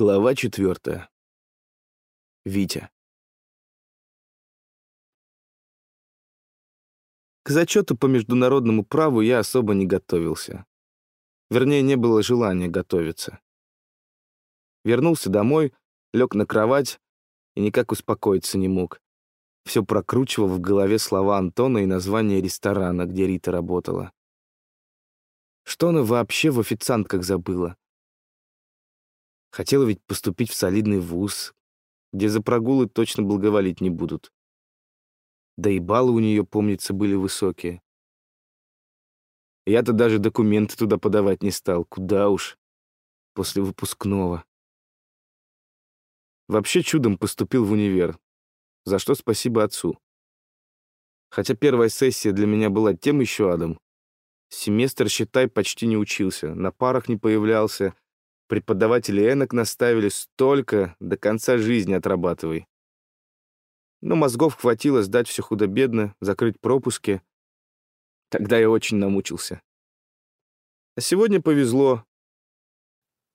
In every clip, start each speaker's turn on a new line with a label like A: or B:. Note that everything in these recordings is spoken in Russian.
A: Глава четвертая. Витя. К зачету по международному праву я особо не готовился. Вернее, не было желания готовиться. Вернулся домой, лег на кровать и никак успокоиться не мог. Все прокручивал в голове слова Антона и название ресторана, где Рита работала. Что она вообще в официантках забыла? Хотела ведь поступить в солидный вуз, где за прогулы точно благоволить не будут. Да и баллы у нее, помнится, были высокие. Я-то даже документы туда подавать не стал. Куда уж. После выпускного. Вообще чудом поступил в универ. За что спасибо отцу. Хотя первая сессия для меня была тем еще адом. Семестр, считай, почти не учился, на парах не появлялся, Преподаватели Энок наставили столько, до конца жизни отрабатывай. Но мозгов хватило сдать все худо-бедно, закрыть пропуски. Тогда я очень намучился. А сегодня повезло.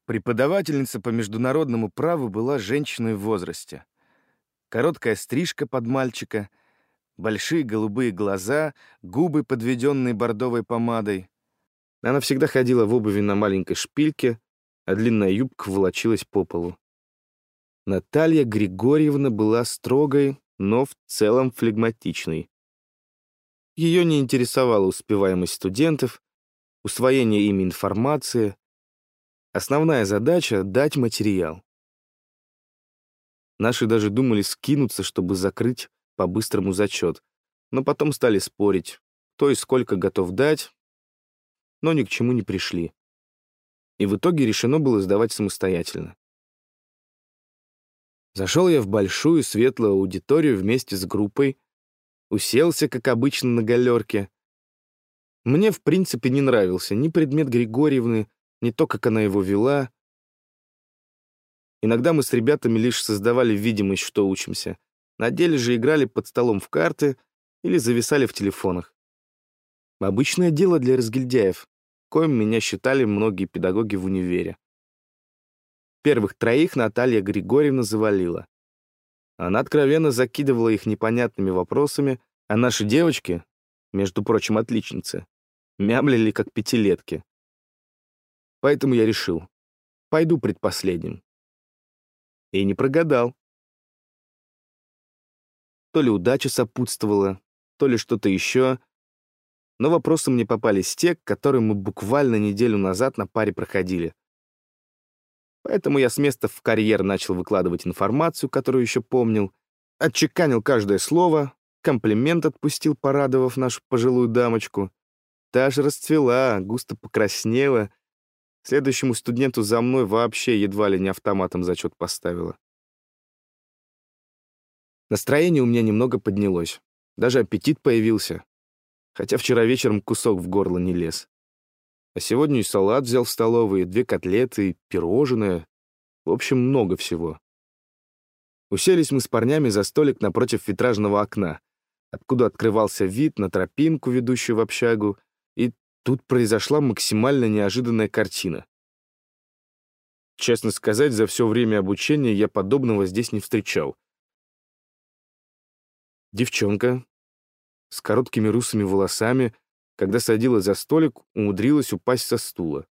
A: Преподавательница по международному праву была женщиной в возрасте. Короткая стрижка под мальчика, большие голубые глаза, губы, подведенные бордовой помадой. Она всегда ходила в обуви на маленькой шпильке, а длинная юбка волочилась по полу. Наталья Григорьевна была строгой, но в целом флегматичной. Ее не интересовала успеваемость студентов, усвоение ими информации. Основная задача — дать материал. Наши даже думали скинуться, чтобы закрыть по-быстрому зачет, но потом стали спорить, кто и сколько готов дать, но ни к чему не пришли и в итоге решено было сдавать самостоятельно. Зашел я в большую светлую аудиторию вместе с группой, уселся, как обычно, на галерке. Мне, в принципе, не нравился ни предмет Григорьевны, ни то, как она его вела. Иногда мы с ребятами лишь создавали видимость, что учимся. На деле же играли под столом в карты или зависали в телефонах. Обычное дело для разгильдяев коим меня считали многие педагоги в универе. Первых троих Наталья Григорьевна завалила. Она откровенно закидывала их непонятными вопросами, а наши девочки, между прочим, отличницы, мямлили как пятилетки. Поэтому я решил, пойду предпоследним. И не прогадал. То ли удача сопутствовала, то ли что-то еще — но вопросы мне попались те, которые мы буквально неделю назад на паре проходили. Поэтому я с места в карьер начал выкладывать информацию, которую еще помнил, отчеканил каждое слово, комплимент отпустил, порадовав нашу пожилую дамочку. Та же расцвела, густо покраснела. Следующему студенту за мной вообще едва ли не автоматом зачет поставила. Настроение у меня немного поднялось. Даже аппетит появился хотя вчера вечером кусок в горло не лез. А сегодня и салат взял в столовой, и две котлеты, и пирожное. В общем, много всего. Уселись мы с парнями за столик напротив витражного окна, откуда открывался вид на тропинку, ведущую в общагу, и тут произошла максимально неожиданная картина. Честно сказать, за все время обучения я подобного здесь не встречал. Девчонка, с короткими русыми волосами, когда садилась за столик, умудрилась упасть со стула.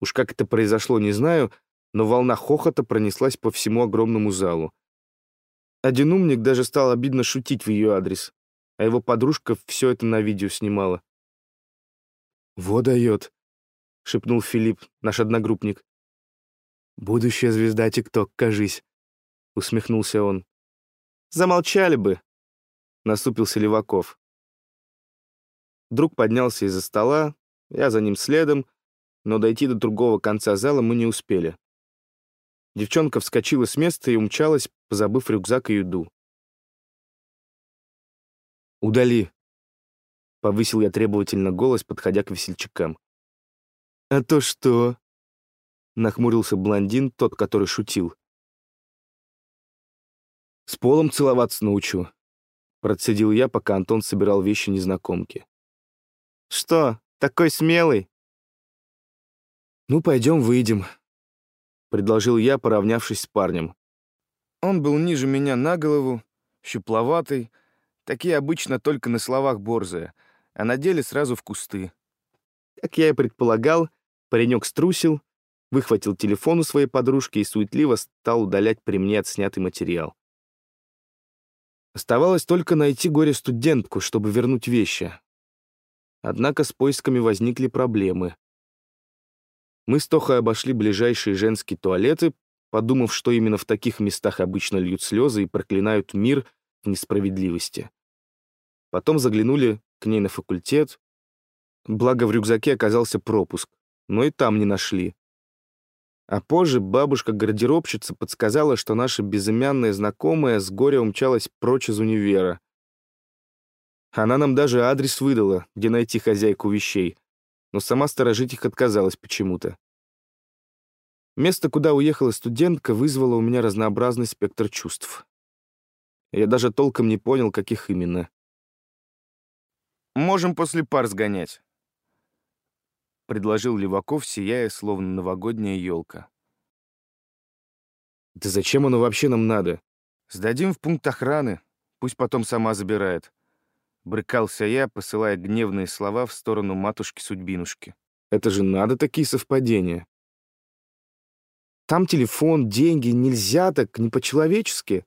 A: Уж как это произошло, не знаю, но волна хохота пронеслась по всему огромному залу. Один умник даже стал обидно шутить в ее адрес, а его подружка все это на видео снимала. «Во дает», — шепнул Филипп, наш одногруппник. «Будущая звезда ТикТок, кажись», — усмехнулся он. «Замолчали бы», насупился Леваков. Друг поднялся из-за стола, я за ним следом, но дойти до другого конца зала мы не успели. Девчонка вскочила с места и умчалась, позабыв рюкзак и еду. «Удали», — повысил я требовательно голос, подходя к весельчакам. «А то что?» — нахмурился блондин, тот, который шутил. «С полом целоваться научу», Процедил я, пока Антон собирал вещи незнакомки. «Что, такой смелый?» «Ну, пойдем выйдем». — предложил я, поравнявшись с парнем. Он был ниже меня на голову, щупловатый, такие обычно только на словах борзые, а на деле сразу в кусты. Как я и предполагал, паренек струсил, выхватил телефон у своей подружки и суетливо стал удалять при мне отснятый материал. Оставалось только найти горе-студентку, чтобы вернуть вещи. Однако с поисками возникли проблемы. Мы с Тохой обошли ближайшие женские туалеты, подумав, что именно в таких местах обычно льют слезы и проклинают мир в несправедливости. Потом заглянули к ней на факультет. Благо в рюкзаке оказался пропуск, но и там не нашли. А позже бабушка-гардеробщица подсказала, что наша безымянная знакомая с горя умчалась прочь из универа. Она нам даже адрес выдала, где найти хозяйку вещей, но сама сторожить их отказалась почему-то. Место, куда уехала студентка, вызвало у меня разнообразный спектр чувств. Я даже толком не понял, каких именно. «Можем после пар сгонять», — предложил Леваков, сияя, словно новогодняя елка. «Да зачем оно вообще нам надо? Сдадим в пункт охраны, пусть потом сама забирает». Брыкался я, посылая гневные слова в сторону матушки-судьбинушки. «Это же надо такие совпадения. Там телефон, деньги, нельзя так, не по-человечески».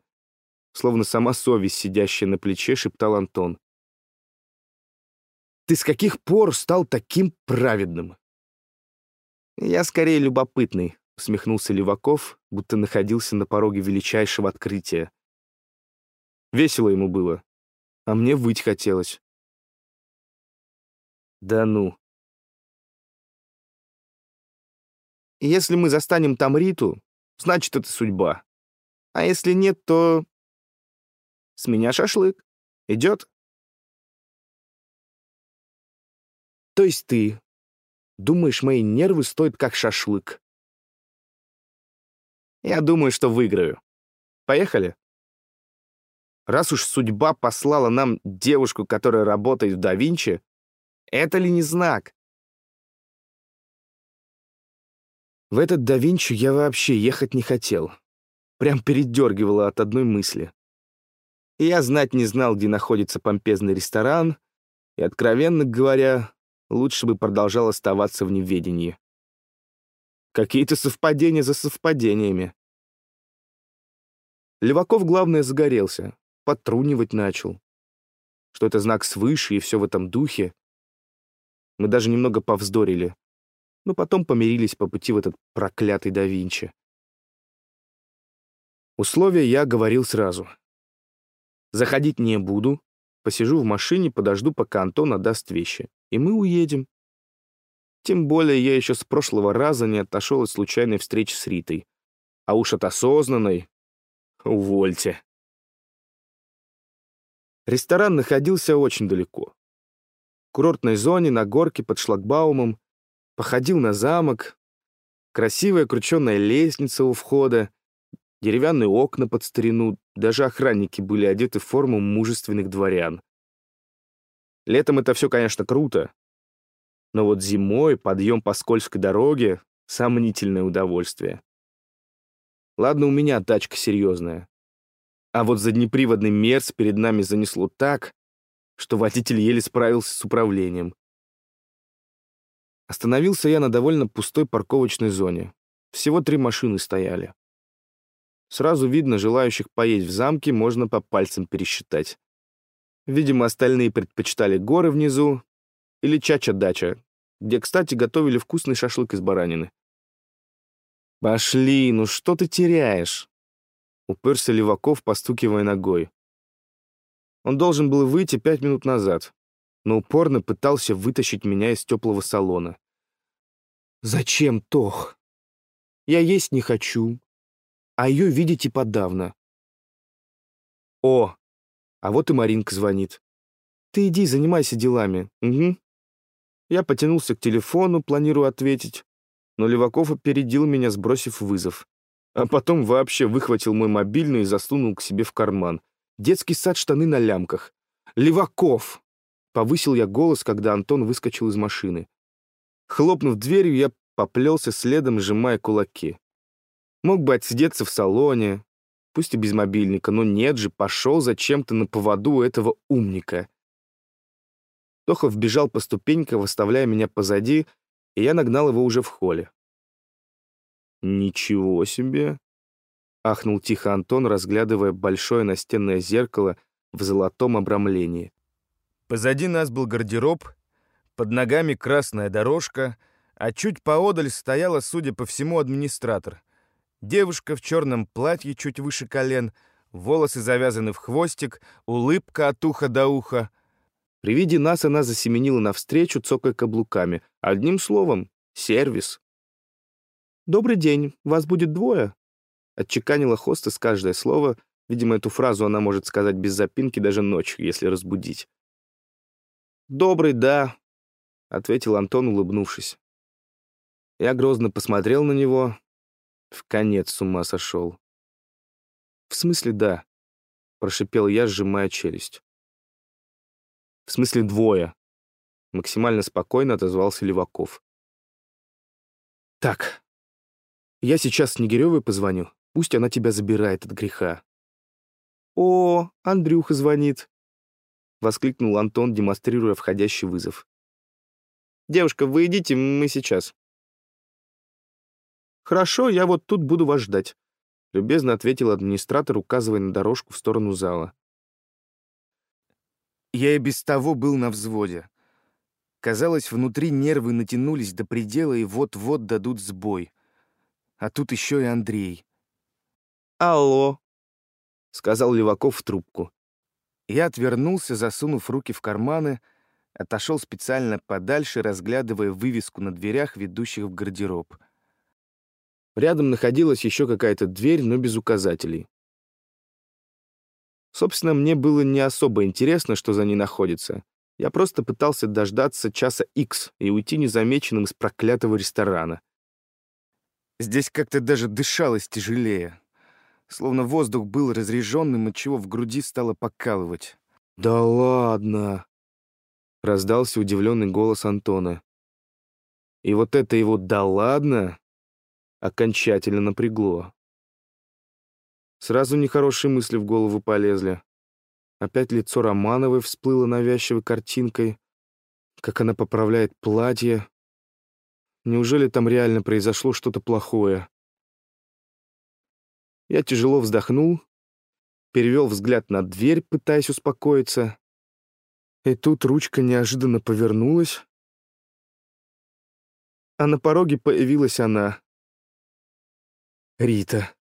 A: Словно сама совесть, сидящая на плече, шептал Антон. Ты с каких пор стал таким праведным?» «Я скорее любопытный», — усмехнулся Леваков, будто находился на пороге величайшего открытия. Весело ему было, а мне выть хотелось. «Да ну». «Если мы застанем там Риту, значит, это судьба. А если нет, то...» «С меня шашлык. Идет?» То есть ты думаешь, мои нервы стоят как шашлык? Я думаю, что выиграю. Поехали? Раз уж судьба послала нам девушку, которая работает в да Винчи, это ли не знак? В этот да Винчи я вообще ехать не хотел. Прям передергивало от одной мысли. Я знать не знал, где находится помпезный ресторан, и, откровенно говоря, лучше бы продолжал оставаться в неведении. Какие-то совпадения за совпадениями. Леваков, главное, загорелся, подтрунивать начал. Что это знак свыше и все в этом духе. Мы даже немного повздорили, но потом помирились по пути в этот проклятый да Винчи. Условия я говорил сразу. Заходить не буду, посижу в машине, подожду, пока Антон отдаст вещи и мы уедем. Тем более я еще с прошлого раза не отошел от случайной встречи с Ритой. А уж от осознанной... Увольте. Ресторан находился очень далеко. В курортной зоне, на горке под шлагбаумом, походил на замок, красивая крученная лестница у входа, деревянные окна под старину, даже охранники были одеты в форму мужественных дворян. Летом это все, конечно, круто. Но вот зимой подъем по скользкой дороге — сомнительное удовольствие. Ладно, у меня тачка серьезная. А вот заднеприводный Мерс перед нами занесло так, что водитель еле справился с управлением. Остановился я на довольно пустой парковочной зоне. Всего три машины стояли. Сразу видно, желающих поесть в замке можно по пальцам пересчитать. Видимо, остальные предпочитали горы внизу или чача-дача, где, кстати, готовили вкусный шашлык из баранины. «Пошли, ну что ты теряешь?» Уперся Леваков, постукивая ногой. Он должен был выйти пять минут назад, но упорно пытался вытащить меня из теплого салона. «Зачем, Тох? Я есть не хочу, а ее видеть и подавно». «О, а вот и Маринка звонит. «Ты иди, занимайся делами». «Угу». Я потянулся к телефону, планируя ответить, но Леваков опередил меня, сбросив вызов. А потом вообще выхватил мой мобильный и засунул к себе в карман. Детский сад, штаны на лямках. «Леваков!» Повысил я голос, когда Антон выскочил из машины. Хлопнув дверью, я поплелся следом, сжимая кулаки. Мог бы отсидеться в салоне, пусть и без мобильника, но нет же, пошел зачем-то на поводу этого умника. Тоха вбежал по ступенькам, оставляя меня позади, и я нагнал его уже в холле. «Ничего себе!» — ахнул тихо Антон, разглядывая большое настенное зеркало в золотом обрамлении. Позади нас был гардероб, под ногами красная дорожка, а чуть поодаль стояла, судя по всему, администратор. Девушка в черном платье чуть выше колен, волосы завязаны в хвостик, улыбка от уха до уха. При виде нас она засеменила навстречу, цокая каблуками. Одним словом, сервис. «Добрый день, вас будет двое?» Отчеканила хостес каждое слово. Видимо, эту фразу она может сказать без запинки даже ночью, если разбудить. «Добрый, да», — ответил Антон, улыбнувшись. Я грозно посмотрел на него. В конец с ума сошел. «В смысле, да», — прошипел я, сжимая челюсть. «В смысле, двое», — максимально спокойно отозвался Леваков. «Так, я сейчас Снегирёвой позвоню. Пусть она тебя забирает от греха». «О, Андрюха звонит», — воскликнул Антон, демонстрируя входящий вызов. «Девушка, вы идите, мы сейчас». «Хорошо, я вот тут буду вас ждать», — любезно ответил администратор, указывая на дорожку в сторону зала. Я и без того был на взводе. Казалось, внутри нервы натянулись до предела и вот-вот дадут сбой. А тут еще и Андрей. «Алло», — сказал Леваков в трубку. Я отвернулся, засунув руки в карманы, отошел специально подальше, разглядывая вывеску на дверях, ведущих в гардероб. Рядом находилась еще какая-то дверь, но без указателей. Собственно, мне было не особо интересно, что за ней находится. Я просто пытался дождаться часа X и уйти незамеченным из проклятого ресторана. Здесь как-то даже дышалось тяжелее словно воздух был разреженным, отчего в груди стало покалывать. «Да ладно!» — раздался удивленный голос Антона. И вот это его «да ладно» окончательно напрягло. Сразу нехорошие мысли в голову полезли. Опять лицо Романовой всплыло навязчивой картинкой, как она поправляет платье. Неужели там реально произошло что-то плохое? Я тяжело вздохнул, перевел взгляд на дверь, пытаясь успокоиться. И тут ручка неожиданно повернулась, а на пороге появилась она. Рита.